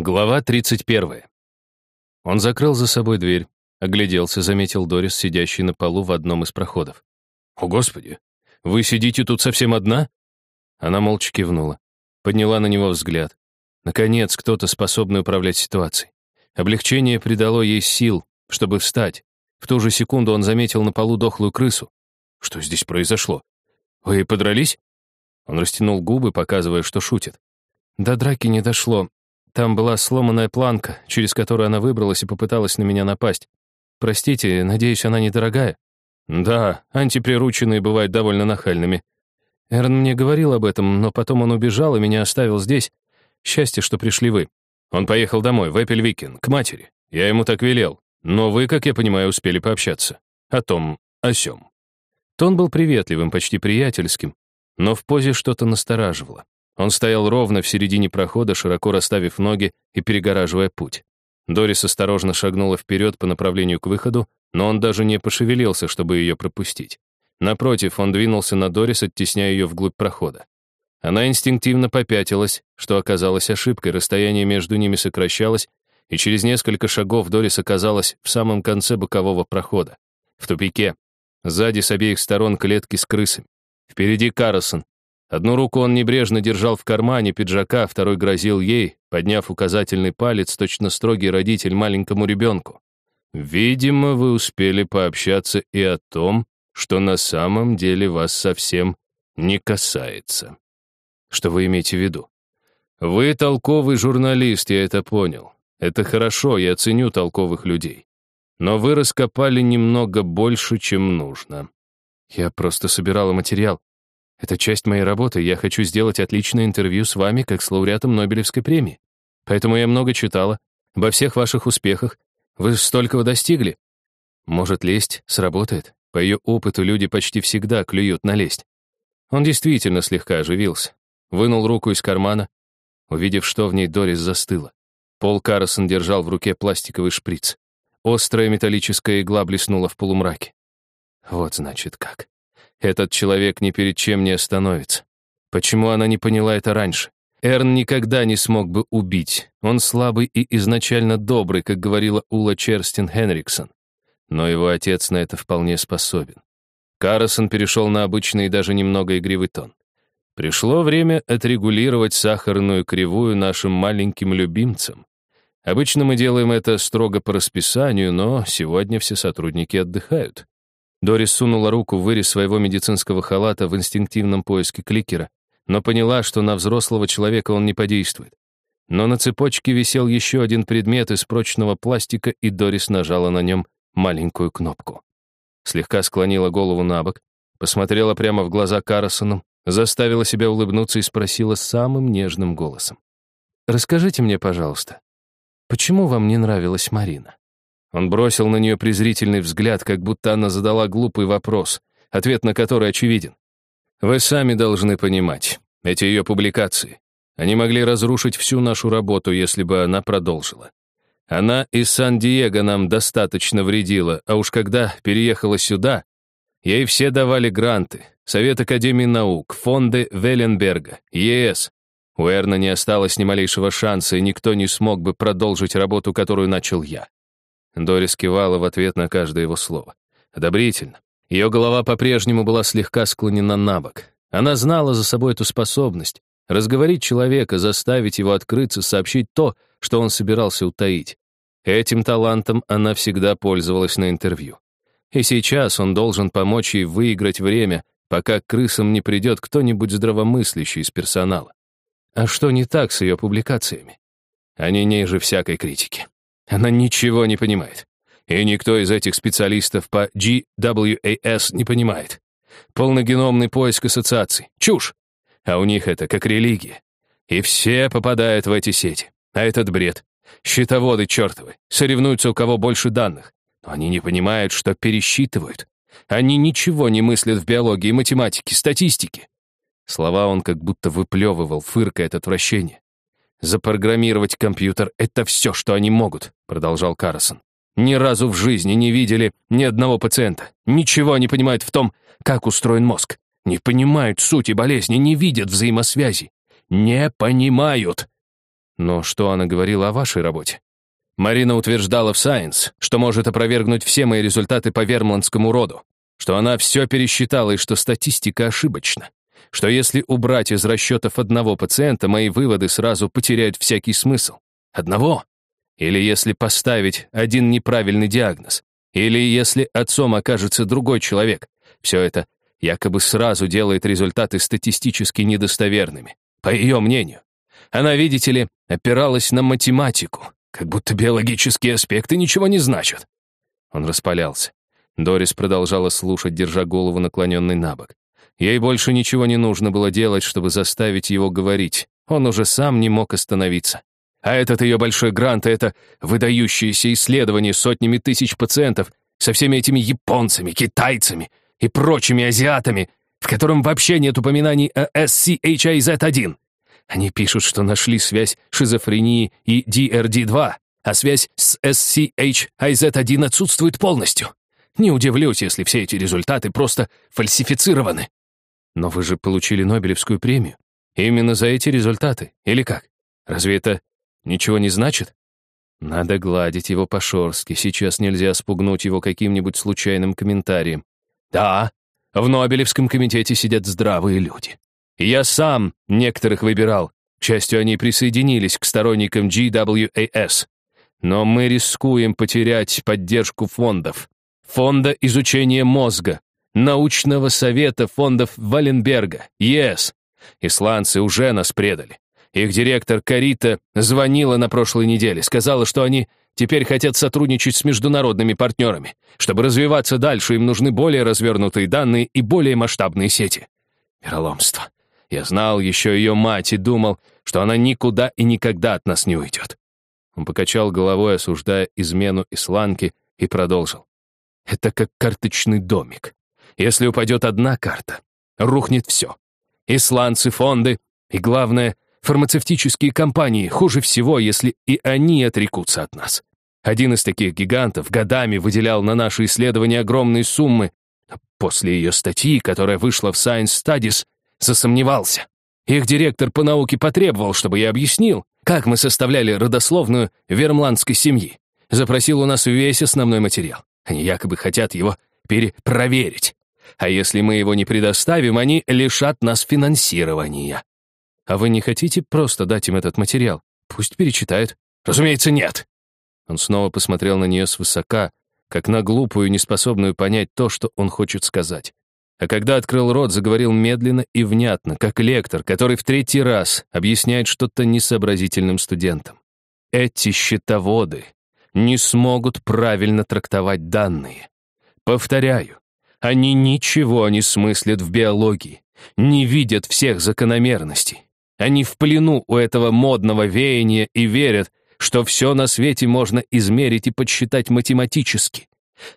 Глава 31. Он закрыл за собой дверь, огляделся, заметил Дорис, сидящий на полу в одном из проходов. «О, Господи! Вы сидите тут совсем одна?» Она молча кивнула, подняла на него взгляд. Наконец, кто-то способный управлять ситуацией. Облегчение придало ей сил, чтобы встать. В ту же секунду он заметил на полу дохлую крысу. «Что здесь произошло? Вы подрались?» Он растянул губы, показывая, что шутит. До драки не дошло. Там была сломанная планка, через которую она выбралась и попыталась на меня напасть. Простите, надеюсь, она недорогая? Да, антиприрученные бывают довольно нахальными. Эрн мне говорил об этом, но потом он убежал и меня оставил здесь. Счастье, что пришли вы. Он поехал домой, в Эппельвикен, к матери. Я ему так велел. Но вы, как я понимаю, успели пообщаться. О том, о сём. Тон был приветливым, почти приятельским, но в позе что-то настораживало. Он стоял ровно в середине прохода, широко расставив ноги и перегораживая путь. Дорис осторожно шагнула вперед по направлению к выходу, но он даже не пошевелился, чтобы ее пропустить. Напротив, он двинулся на Дорис, оттесняя ее вглубь прохода. Она инстинктивно попятилась, что оказалось ошибкой, расстояние между ними сокращалось, и через несколько шагов Дорис оказалась в самом конце бокового прохода, в тупике. Сзади с обеих сторон клетки с крысами. Впереди Карсон, Одну руку он небрежно держал в кармане пиджака, второй грозил ей, подняв указательный палец, точно строгий родитель маленькому ребенку. «Видимо, вы успели пообщаться и о том, что на самом деле вас совсем не касается». Что вы имеете в виду? Вы толковый журналист, я это понял. Это хорошо, я ценю толковых людей. Но вы раскопали немного больше, чем нужно. Я просто собирала материал. Это часть моей работы, я хочу сделать отличное интервью с вами, как с лауреатом Нобелевской премии. Поэтому я много читала, обо всех ваших успехах. Вы столького достигли. Может, лесть сработает? По ее опыту люди почти всегда клюют на лесть. Он действительно слегка оживился. Вынул руку из кармана. Увидев, что в ней Дорис застыла. Пол Карсон держал в руке пластиковый шприц. Острая металлическая игла блеснула в полумраке. Вот значит как. Этот человек ни перед чем не остановится. Почему она не поняла это раньше? Эрн никогда не смог бы убить. Он слабый и изначально добрый, как говорила Ула Черстин Хенриксон. Но его отец на это вполне способен. Карсон перешел на обычный и даже немного игривый тон. Пришло время отрегулировать сахарную кривую нашим маленьким любимцам. Обычно мы делаем это строго по расписанию, но сегодня все сотрудники отдыхают. Дорис сунула руку в вырез своего медицинского халата в инстинктивном поиске кликера, но поняла, что на взрослого человека он не подействует. Но на цепочке висел еще один предмет из прочного пластика, и Дорис нажала на нем маленькую кнопку. Слегка склонила голову на бок, посмотрела прямо в глаза Карсону, заставила себя улыбнуться и спросила самым нежным голосом. «Расскажите мне, пожалуйста, почему вам не нравилась Марина?» Он бросил на нее презрительный взгляд, как будто она задала глупый вопрос, ответ на который очевиден. «Вы сами должны понимать, эти ее публикации. Они могли разрушить всю нашу работу, если бы она продолжила. Она из Сан-Диего нам достаточно вредила, а уж когда переехала сюда, ей все давали гранты, Совет Академии наук, фонды Велленберга, ЕС. У Эрна не осталось ни малейшего шанса, и никто не смог бы продолжить работу, которую начал я. Дорис кивала в ответ на каждое его слово. Одобрительно. Ее голова по-прежнему была слегка склонена на бок. Она знала за собой эту способность — разговорить человека, заставить его открыться, сообщить то, что он собирался утаить. Этим талантом она всегда пользовалась на интервью. И сейчас он должен помочь ей выиграть время, пока к крысам не придет кто-нибудь здравомыслящий из персонала. А что не так с ее публикациями? Они ниже всякой критики. Она ничего не понимает. И никто из этих специалистов по GWAS не понимает. Полногеномный поиск ассоциаций. Чушь. А у них это как религия. И все попадают в эти сети. А этот бред. Счетоводы чертовы. Соревнуются, у кого больше данных. Но они не понимают, что пересчитывают. Они ничего не мыслят в биологии, математике, статистике. Слова он как будто выплевывал, фыркая от отвращения. «Запрограммировать компьютер — это все, что они могут», — продолжал Карсон. «Ни разу в жизни не видели ни одного пациента. Ничего не понимают в том, как устроен мозг. Не понимают сути болезни, не видят взаимосвязи. Не понимают!» Но что она говорила о вашей работе? Марина утверждала в Science, что может опровергнуть все мои результаты по вермландскому роду, что она все пересчитала и что статистика ошибочна, что если убрать из расчетов одного пациента, мои выводы сразу потеряют всякий смысл. Одного? Или если поставить один неправильный диагноз? Или если отцом окажется другой человек? Все это якобы сразу делает результаты статистически недостоверными, по ее мнению. Она, видите ли, опиралась на математику, как будто биологические аспекты ничего не значат. Он распалялся. Дорис продолжала слушать, держа голову наклоненной на бок. Ей больше ничего не нужно было делать, чтобы заставить его говорить. Он уже сам не мог остановиться. А этот ее большой грант — это выдающееся исследование сотнями тысяч пациентов со всеми этими японцами, китайцами и прочими азиатами, в котором вообще нет упоминаний о SCHIZ-1. Они пишут, что нашли связь шизофрении и DRD2, а связь с SCHIZ1 отсутствует полностью. Не удивлюсь, если все эти результаты просто фальсифицированы. Но вы же получили Нобелевскую премию. Именно за эти результаты, или как? Разве это ничего не значит? Надо гладить его по-шорски, сейчас нельзя спугнуть его каким-нибудь случайным комментарием. Да, в Нобелевском комитете сидят здравые люди. Я сам некоторых выбирал. К счастью, они присоединились к сторонникам GWAS. Но мы рискуем потерять поддержку фондов. Фонда изучения мозга, научного совета фондов Валенберга, ЕС. Исландцы уже нас предали. Их директор Карита звонила на прошлой неделе, сказала, что они теперь хотят сотрудничать с международными партнерами. Чтобы развиваться дальше, им нужны более развернутые данные и более масштабные сети. Вероломство. Я знал еще ее мать и думал, что она никуда и никогда от нас не уйдет. Он покачал головой, осуждая измену исланки, и продолжил. Это как карточный домик. Если упадет одна карта, рухнет все. Исландцы, фонды и, главное, фармацевтические компании. Хуже всего, если и они отрекутся от нас. Один из таких гигантов годами выделял на наши исследования огромные суммы. После ее статьи, которая вышла в Science Studies, засомневался. Их директор по науке потребовал, чтобы я объяснил, как мы составляли родословную вермландской семьи. Запросил у нас весь основной материал. Они якобы хотят его перепроверить. А если мы его не предоставим, они лишат нас финансирования. А вы не хотите просто дать им этот материал? Пусть перечитают. Разумеется, нет. Он снова посмотрел на нее свысока, как на глупую, неспособную понять то, что он хочет сказать. А когда открыл рот, заговорил медленно и внятно, как лектор, который в третий раз объясняет что-то несообразительным студентам. Эти счетоводы не смогут правильно трактовать данные. Повторяю, они ничего не смыслят в биологии, не видят всех закономерностей. Они в плену у этого модного веяния и верят, что все на свете можно измерить и подсчитать математически.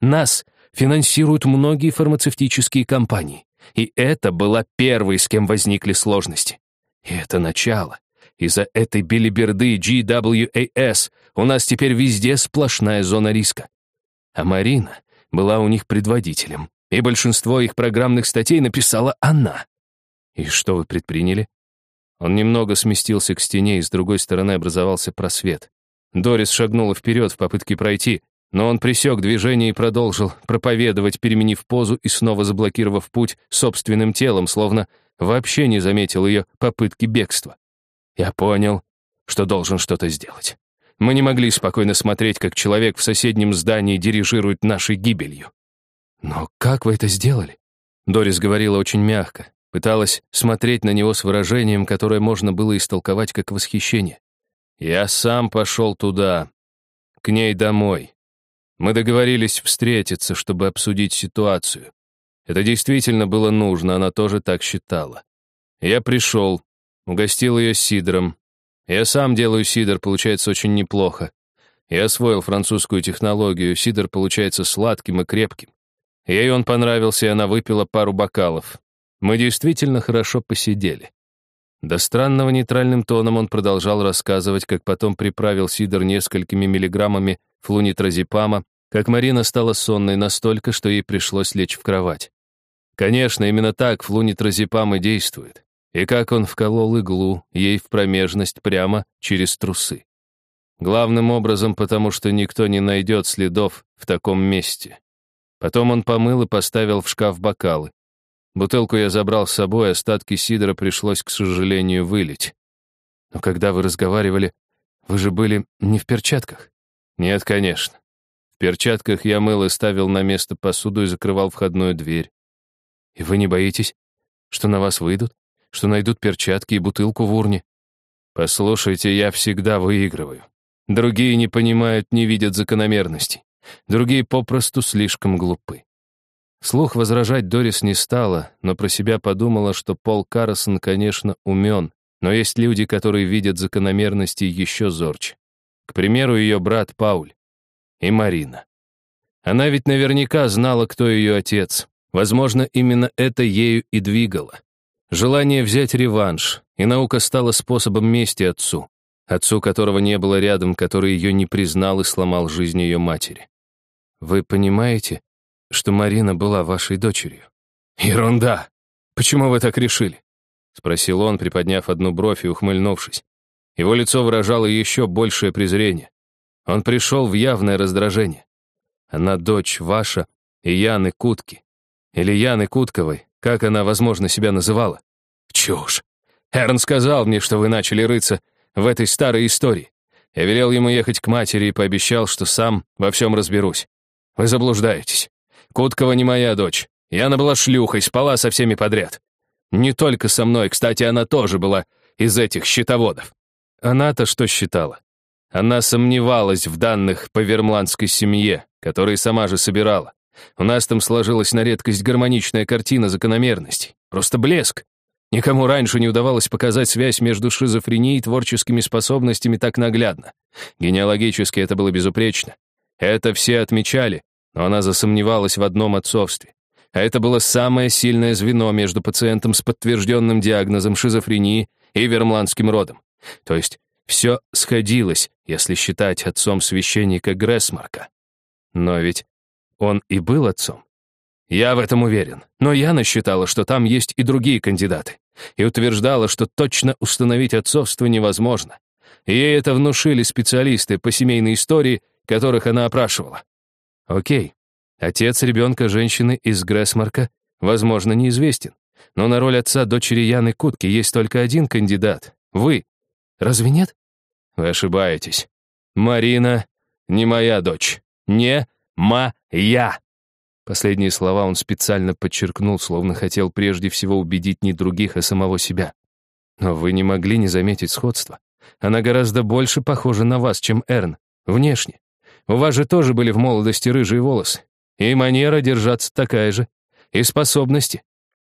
Нас финансируют многие фармацевтические компании. И это была первой, с кем возникли сложности. И это начало. Из-за этой билиберды GWAS у нас теперь везде сплошная зона риска. А Марина была у них предводителем, и большинство их программных статей написала она. И что вы предприняли? Он немного сместился к стене, и с другой стороны образовался просвет. Дорис шагнула вперед в попытке пройти, но он пресек движение и продолжил проповедовать, переменив позу и снова заблокировав путь собственным телом, словно вообще не заметил ее попытки бегства. Я понял, что должен что-то сделать. Мы не могли спокойно смотреть, как человек в соседнем здании дирижирует нашей гибелью. «Но как вы это сделали?» Дорис говорила очень мягко, пыталась смотреть на него с выражением, которое можно было истолковать как восхищение. «Я сам пошел туда, к ней домой. Мы договорились встретиться, чтобы обсудить ситуацию. Это действительно было нужно, она тоже так считала. Я пришел, угостил ее сидром. Я сам делаю сидр, получается очень неплохо. Я освоил французскую технологию, сидр получается сладким и крепким. Ей он понравился, и она выпила пару бокалов. Мы действительно хорошо посидели. До странного нейтральным тоном он продолжал рассказывать, как потом приправил сидр несколькими миллиграммами флунитразепама, как Марина стала сонной настолько, что ей пришлось лечь в кровать. Конечно, именно так флунитразепам и действует. и как он вколол иглу ей в промежность прямо через трусы. Главным образом, потому что никто не найдет следов в таком месте. Потом он помыл и поставил в шкаф бокалы. Бутылку я забрал с собой, остатки сидра пришлось, к сожалению, вылить. Но когда вы разговаривали, вы же были не в перчатках? Нет, конечно. В перчатках я мыл и ставил на место посуду и закрывал входную дверь. И вы не боитесь, что на вас выйдут? Что найдут перчатки и бутылку в урне? Послушайте, я всегда выигрываю. Другие не понимают, не видят закономерностей. Другие попросту слишком глупы. Слух возражать Дорис не стала, но про себя подумала, что Пол Карсон, конечно, умен, но есть люди, которые видят закономерности еще зорче. К примеру, ее брат Пауль и Марина. Она ведь наверняка знала, кто ее отец. Возможно, именно это ею и двигало. Желание взять реванш, и наука стала способом мести отцу. Отцу, которого не было рядом, который ее не признал и сломал жизнь ее матери. Вы понимаете, что Марина была вашей дочерью? Ерунда! Почему вы так решили? Спросил он, приподняв одну бровь и ухмыльнувшись. Его лицо выражало еще большее презрение. Он пришел в явное раздражение. Она дочь ваша и Яны Кутки. Или Яны Кутковой, как она, возможно, себя называла. Чушь. Эрн сказал мне, что вы начали рыться в этой старой истории. Я велел ему ехать к матери и пообещал, что сам во всем разберусь. Вы заблуждаетесь. Куткова не моя дочь. Яна была шлюхой, спала со всеми подряд. Не только со мной, кстати, она тоже была из этих счетоводов. Она-то что считала? Она сомневалась в данных по вермландской семье, которые сама же собирала. У нас там сложилась на редкость гармоничная картина закономерностей. Просто блеск. Никому раньше не удавалось показать связь между шизофренией и творческими способностями так наглядно. Генеалогически это было безупречно. Это все отмечали, но она засомневалась в одном отцовстве. А это было самое сильное звено между пациентом с подтвержденным диагнозом шизофрении и вермландским родом. То есть все сходилось, если считать отцом священника Грессмарка. Но ведь он и был отцом. Я в этом уверен. Но Яна считала, что там есть и другие кандидаты. И утверждала, что точно установить отцовство невозможно. Ей это внушили специалисты по семейной истории, которых она опрашивала. Окей, отец ребенка женщины из Грессмарка, возможно, неизвестен. Но на роль отца дочери Яны Кутки есть только один кандидат — вы. Разве нет? Вы ошибаетесь. Марина не моя дочь. Не моя. Последние слова он специально подчеркнул, словно хотел прежде всего убедить не других, а самого себя. Но вы не могли не заметить сходства. Она гораздо больше похожа на вас, чем Эрн. Внешне. У вас же тоже были в молодости рыжие волосы. И манера держаться такая же. И способности.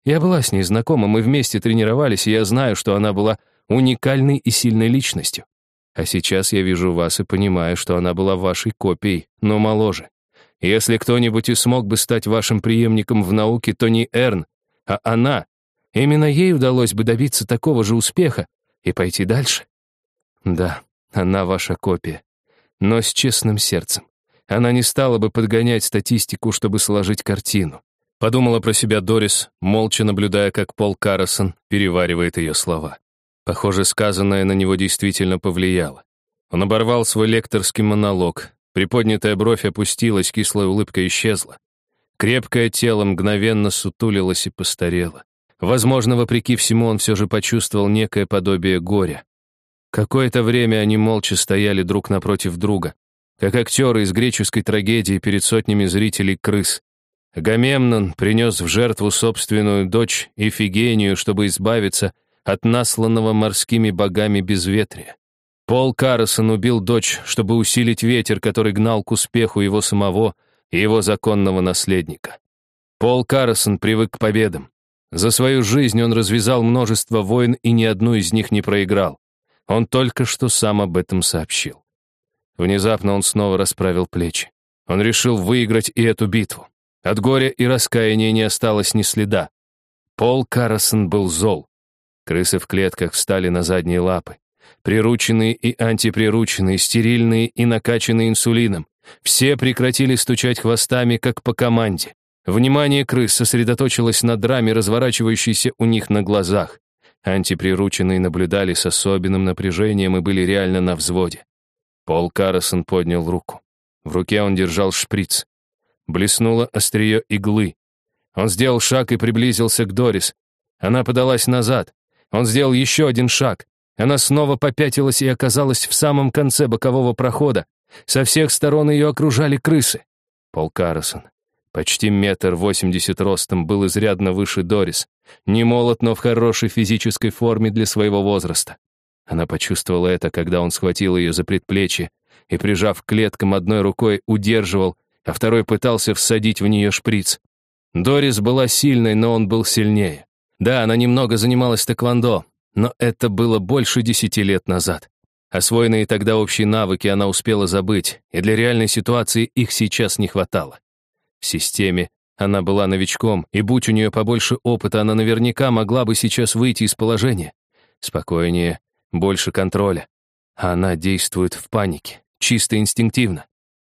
Я была с ней знакома, мы вместе тренировались, и я знаю, что она была уникальной и сильной личностью. А сейчас я вижу вас и понимаю, что она была вашей копией, но моложе. Если кто-нибудь и смог бы стать вашим преемником в науке, то не Эрн, а она. Именно ей удалось бы добиться такого же успеха и пойти дальше. Да, она ваша копия, но с честным сердцем. Она не стала бы подгонять статистику, чтобы сложить картину. Подумала про себя Дорис, молча наблюдая, как Пол Карсон переваривает ее слова. Похоже, сказанное на него действительно повлияло. Он оборвал свой лекторский монолог. Приподнятая бровь опустилась, кислая улыбка исчезла. Крепкое тело мгновенно сутулилось и постарело. Возможно, вопреки всему, он все же почувствовал некое подобие горя. Какое-то время они молча стояли друг напротив друга, как актеры из греческой трагедии перед сотнями зрителей крыс. Агамемнон принес в жертву собственную дочь Ифигению, чтобы избавиться от насланного морскими богами безветрия. Пол Карсон убил дочь, чтобы усилить ветер, который гнал к успеху его самого и его законного наследника. Пол Карсон привык к победам. За свою жизнь он развязал множество войн и ни одну из них не проиграл. Он только что сам об этом сообщил. Внезапно он снова расправил плечи. Он решил выиграть и эту битву. От горя и раскаяния не осталось ни следа. Пол Карсон был зол. Крысы в клетках встали на задние лапы. Прирученные и антиприрученные, стерильные и накачанные инсулином. Все прекратили стучать хвостами, как по команде. Внимание крыс сосредоточилось на драме, разворачивающейся у них на глазах. Антиприрученные наблюдали с особенным напряжением и были реально на взводе. Пол Карсон поднял руку. В руке он держал шприц. Блеснуло острие иглы. Он сделал шаг и приблизился к Дорис. Она подалась назад. Он сделал еще один шаг. Она снова попятилась и оказалась в самом конце бокового прохода. Со всех сторон ее окружали крысы. Пол Карсон, почти метр восемьдесят ростом, был изрядно выше Дорис. Не молод, но в хорошей физической форме для своего возраста. Она почувствовала это, когда он схватил ее за предплечье и, прижав к клеткам одной рукой, удерживал, а второй пытался всадить в нее шприц. Дорис была сильной, но он был сильнее. Да, она немного занималась тэквондо, но это было больше десяти лет назад. Освоенные тогда общие навыки она успела забыть, и для реальной ситуации их сейчас не хватало. В системе она была новичком, и будь у нее побольше опыта, она наверняка могла бы сейчас выйти из положения. Спокойнее, больше контроля. Она действует в панике, чисто инстинктивно.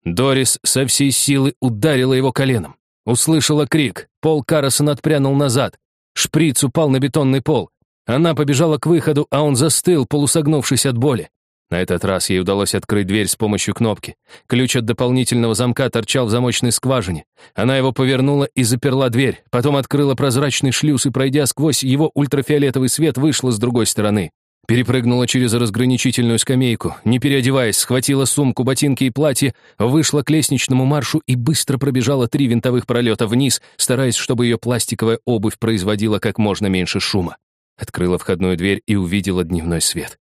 Дорис со всей силы ударила его коленом. Услышала крик. Пол Карсон отпрянул назад. Шприц упал на бетонный пол. Она побежала к выходу, а он застыл, полусогнувшись от боли. На этот раз ей удалось открыть дверь с помощью кнопки. Ключ от дополнительного замка торчал в замочной скважине. Она его повернула и заперла дверь, потом открыла прозрачный шлюз и, пройдя сквозь его ультрафиолетовый свет, вышла с другой стороны. Перепрыгнула через разграничительную скамейку, не переодеваясь, схватила сумку, ботинки и платье, вышла к лестничному маршу и быстро пробежала три винтовых пролета вниз, стараясь, чтобы ее пластиковая обувь производила как можно меньше шума. Открыла входную дверь и увидела дневной свет.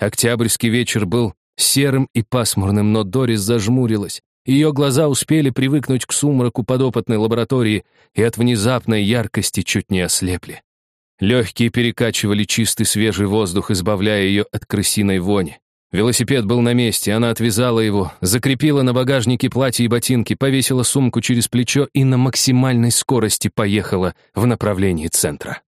Октябрьский вечер был серым и пасмурным, но Дорис зажмурилась. Ее глаза успели привыкнуть к сумраку подопытной лаборатории и от внезапной яркости чуть не ослепли. Легкие перекачивали чистый свежий воздух, избавляя ее от крысиной вони. Велосипед был на месте, она отвязала его, закрепила на багажнике платье и ботинки, повесила сумку через плечо и на максимальной скорости поехала в направлении центра.